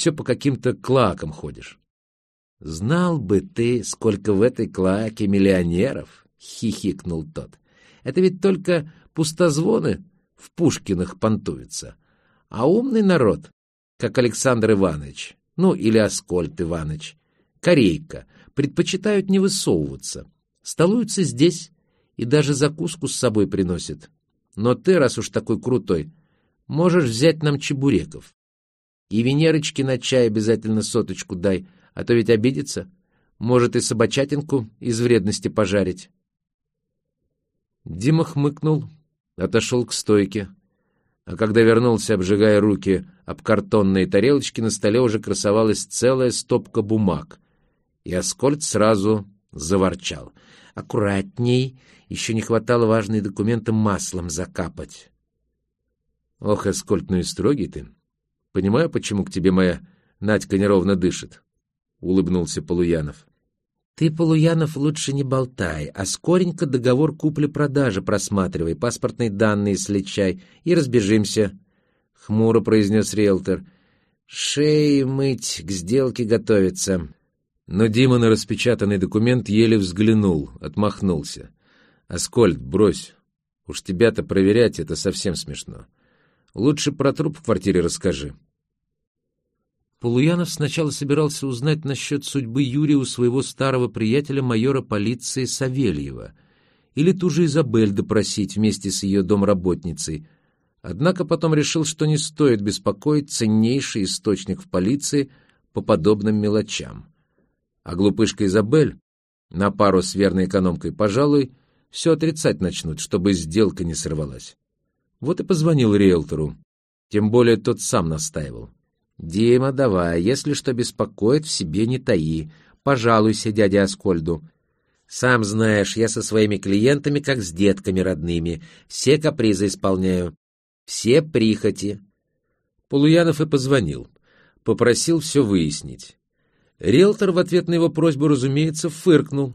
все по каким-то клакам ходишь. — Знал бы ты, сколько в этой клаке миллионеров, — хихикнул тот. — Это ведь только пустозвоны в Пушкиных понтуются. А умный народ, как Александр Иванович, ну или Аскольд Иванович, Корейка, предпочитают не высовываться, столуются здесь и даже закуску с собой приносят. Но ты, раз уж такой крутой, можешь взять нам чебуреков. И Венерочке на чай обязательно соточку дай, а то ведь обидится. Может, и собачатинку из вредности пожарить. Дима хмыкнул, отошел к стойке. А когда вернулся, обжигая руки об картонные тарелочки, на столе уже красовалась целая стопка бумаг. И Аскольд сразу заворчал. «Аккуратней, еще не хватало важные документы маслом закапать». «Ох, Аскольд, ну и строгий ты. Понимаю, почему к тебе моя Надька неровно дышит», — улыбнулся Полуянов. «Ты, Полуянов, лучше не болтай, а скоренько договор купли-продажи просматривай, паспортные данные сличай и разбежимся», — хмуро произнес риэлтор. «Шеи мыть, к сделке готовиться». Но Дима на распечатанный документ еле взглянул, отмахнулся. «Аскольд, брось. Уж тебя-то проверять — это совсем смешно. Лучше про труп в квартире расскажи». Полуянов сначала собирался узнать насчет судьбы Юрия у своего старого приятеля майора полиции Савельева или ту же Изабель допросить вместе с ее домработницей, однако потом решил, что не стоит беспокоить ценнейший источник в полиции по подобным мелочам. А глупышка Изабель, на пару с верной экономкой, пожалуй, все отрицать начнут, чтобы сделка не сорвалась. Вот и позвонил риэлтору. Тем более тот сам настаивал. «Дима, давай, если что беспокоит, в себе не таи. Пожалуйся дяде Аскольду. Сам знаешь, я со своими клиентами как с детками родными. Все капризы исполняю. Все прихоти». Полуянов и позвонил. Попросил все выяснить. Риэлтор в ответ на его просьбу, разумеется, фыркнул.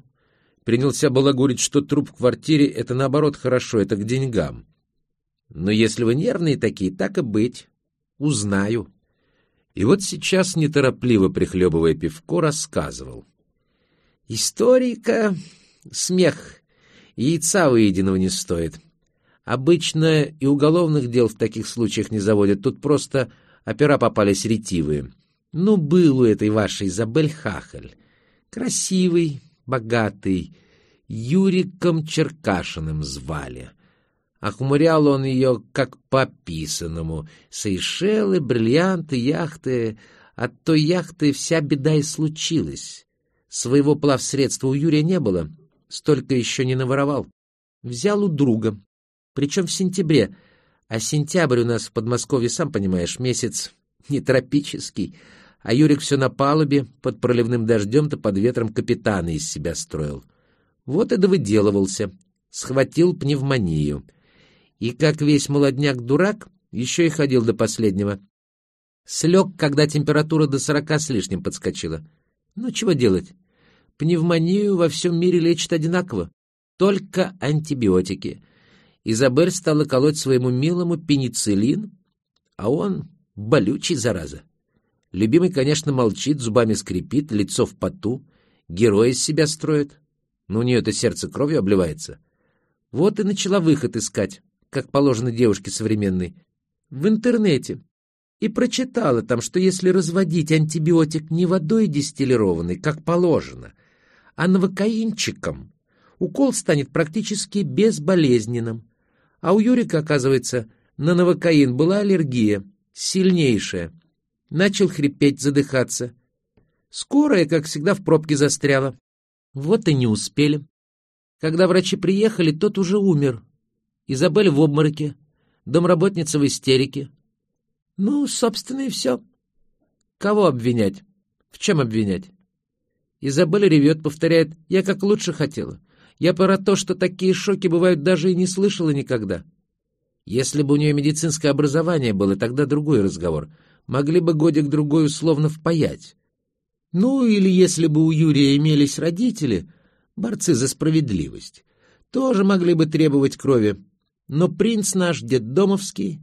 Принялся балагурить, что труп в квартире — это, наоборот, хорошо, это к деньгам. Но если вы нервные такие, так и быть. Узнаю. И вот сейчас, неторопливо прихлебывая пивко, рассказывал. Историка — смех. Яйца выеденного не стоит. Обычно и уголовных дел в таких случаях не заводят. Тут просто опера попались ретивые. Ну, был у этой вашей Изабель Хахаль. Красивый, богатый. Юриком Черкашиным звали. Охмурял он ее, как по писанному. Сейшелы, бриллианты, яхты. От той яхты вся беда и случилась. Своего плавсредства у Юрия не было, столько еще не наворовал. Взял у друга, причем в сентябре. А сентябрь у нас в Подмосковье, сам понимаешь, месяц не тропический — а Юрик все на палубе, под проливным дождем-то под ветром капитана из себя строил. Вот и довыделывался, схватил пневмонию. И как весь молодняк-дурак, еще и ходил до последнего. Слег, когда температура до сорока с лишним подскочила. Ну, чего делать? Пневмонию во всем мире лечат одинаково. Только антибиотики. Изабель стала колоть своему милому пенициллин, а он болючий, зараза. Любимый, конечно, молчит, зубами скрипит, лицо в поту, героя из себя строит. Но у нее-то сердце кровью обливается. Вот и начала выход искать, как положено девушке современной, в интернете. И прочитала там, что если разводить антибиотик не водой дистиллированной, как положено, а новокаинчиком, укол станет практически безболезненным. А у Юрика, оказывается, на новокаин была аллергия, сильнейшая — Начал хрипеть, задыхаться. Скорая, как всегда, в пробке застряла. Вот и не успели. Когда врачи приехали, тот уже умер. Изабель в обмороке, домработница в истерике. Ну, собственно, и все. Кого обвинять? В чем обвинять? Изабель ревет, повторяет, я как лучше хотела. Я про то, что такие шоки бывают, даже и не слышала никогда. Если бы у нее медицинское образование было, тогда другой разговор — могли бы годик-другой условно впаять. Ну, или если бы у Юрия имелись родители, борцы за справедливость, тоже могли бы требовать крови. Но принц наш, детдомовский,